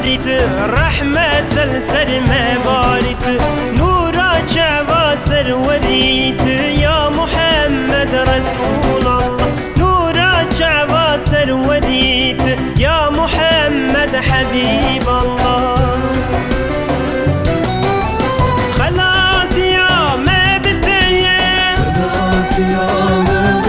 رحمة السر ما بارت نورا جوا سروريت يا محمد رسول الله. نورا جوا سروريت يا محمد حبيب الله. خلاص يا ما بتيه خلاص يا ما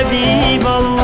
Habib Allah.